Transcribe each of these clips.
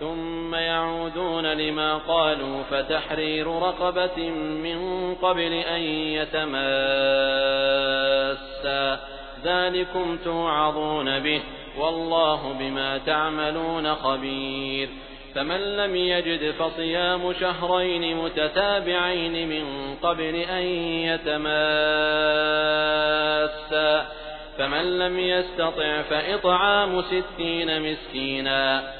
ثم يعودون لما قالوا فتحرير رقبة من قبل أن يتماسا. ذلكم توعظون به والله بما تعملون خبير. فمن لم يجد فصيام شهرين متتابعين من قبل أن يتماسا. فمن لم يستطع فإطعام ستين مسكينا.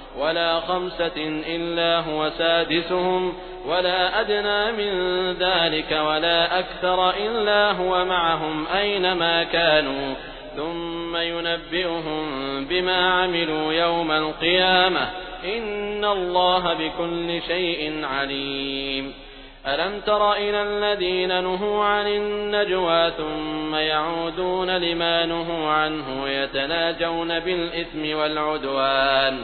ولا خمسة إلا هو سادسهم ولا أدنى من ذلك ولا أكثر إلا هو معهم أينما كانوا. ثم ينبئهم بما عملوا يوم القيامة. إن الله بكل شيء عليم. ألم تر إلى الذين نهوا عن النجوى ثم يعودون لما نهوا عنه ويتناجون بالإثم والعدوان؟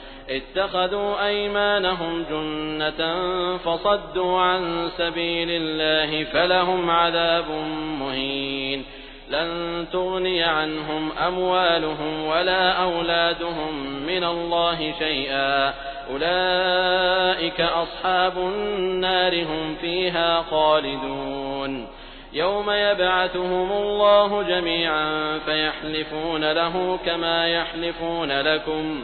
اتخذوا أيمانهم جنة فصدوا عن سبيل الله فلهم عذاب مهين. لن تغني عنهم أموالهم ولا أولادهم من الله شيئا. أولئك أصحاب النار هم فيها خالدون. يوم يبعثهم الله جميعا فيحلفون له كما يحلفون لكم.